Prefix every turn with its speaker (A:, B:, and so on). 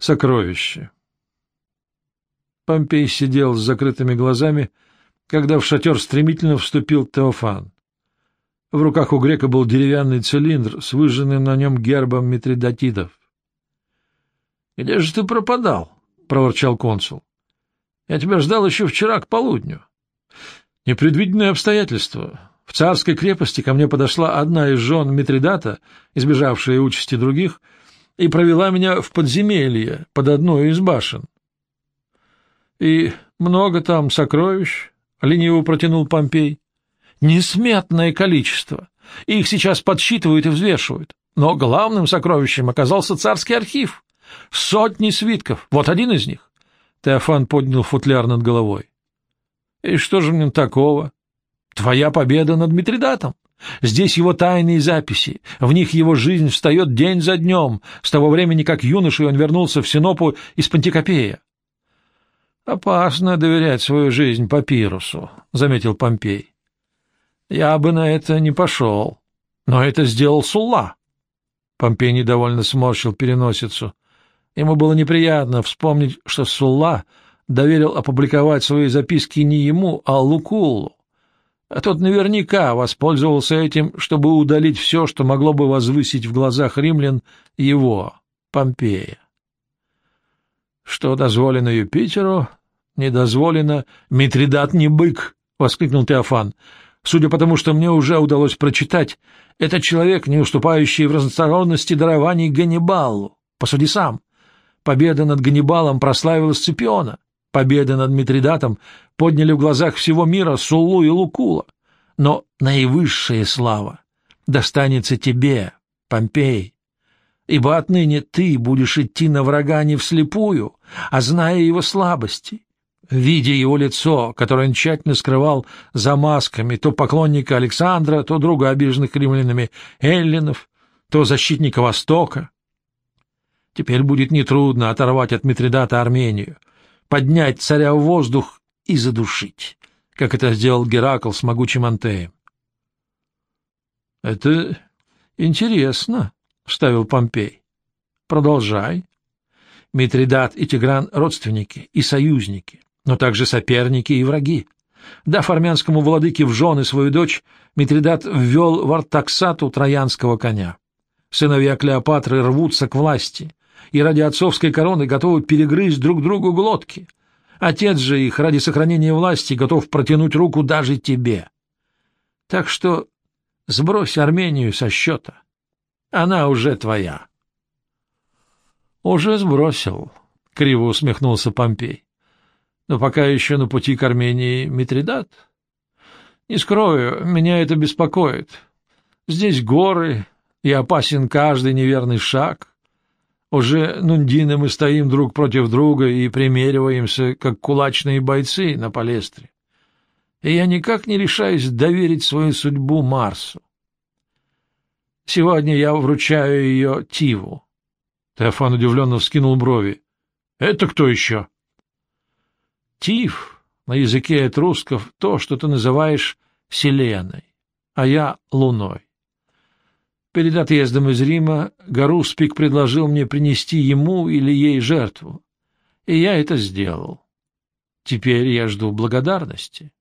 A: Сокровище. Помпей сидел с закрытыми глазами, когда в шатер стремительно вступил Теофан. В руках у грека был деревянный цилиндр с выжженным на нем гербом митридатидов. — Где же ты пропадал? — проворчал консул. — Я тебя ждал еще вчера к полудню. Непредвиденные обстоятельства. В царской крепости ко мне подошла одна из жен Митридата, избежавшая участи других, — и провела меня в подземелье под одной из башен. — И много там сокровищ? — лениво протянул Помпей. — Несметное количество. Их сейчас подсчитывают и взвешивают. Но главным сокровищем оказался царский архив. Сотни свитков. Вот один из них. Теофан поднял футляр над головой. — И что же в нем такого? Твоя победа над Митридатом. Здесь его тайные записи, в них его жизнь встает день за днем, с того времени, как юношей он вернулся в Синопу из Пантикопея. — Опасно доверять свою жизнь папирусу, — заметил Помпей. — Я бы на это не пошел, но это сделал Сулла. Помпей недовольно сморщил переносицу. Ему было неприятно вспомнить, что Сулла доверил опубликовать свои записки не ему, а Лукулу а тот наверняка воспользовался этим, чтобы удалить все, что могло бы возвысить в глазах римлян его, Помпея. Что дозволено Юпитеру, не дозволено... Митридат не бык, — воскликнул Теофан. Судя по тому, что мне уже удалось прочитать, это человек, не уступающий в разносторонности дарований Ганнибалу. Посуди сам. Победа над Ганнибалом прославила Сципиона. Победы над Митридатом подняли в глазах всего мира Сулу и Лукула. Но наивысшая слава достанется тебе, Помпей, ибо отныне ты будешь идти на врага не вслепую, а зная его слабости, видя его лицо, которое он тщательно скрывал за масками то поклонника Александра, то друга обиженных римлянами эллинов, то защитника Востока. Теперь будет нетрудно оторвать от Митридата Армению — поднять царя в воздух и задушить, как это сделал Геракл с могучим Антеем. — Это интересно, — вставил Помпей. — Продолжай. Митридат и Тигран — родственники и союзники, но также соперники и враги. Дав армянскому владыке в жены свою дочь, Митридат ввел в Артаксату троянского коня. Сыновья Клеопатры рвутся к власти, и ради отцовской короны готовы перегрызть друг другу глотки. Отец же их ради сохранения власти готов протянуть руку даже тебе. Так что сбрось Армению со счета. Она уже твоя. — Уже сбросил, — криво усмехнулся Помпей. — Но пока еще на пути к Армении Митридат. Не скрою, меня это беспокоит. Здесь горы, и опасен каждый неверный шаг. Уже Нундины мы стоим друг против друга и примериваемся, как кулачные бойцы на палестре. И я никак не решаюсь доверить свою судьбу Марсу. Сегодня я вручаю ее Тиву. Теофан удивленно вскинул брови. — Это кто еще? — Тив на языке этрусков то, что ты называешь Вселенной, а я — Луной. Перед отъездом из Рима Гаруспик предложил мне принести ему или ей жертву, и я это сделал. Теперь я жду благодарности.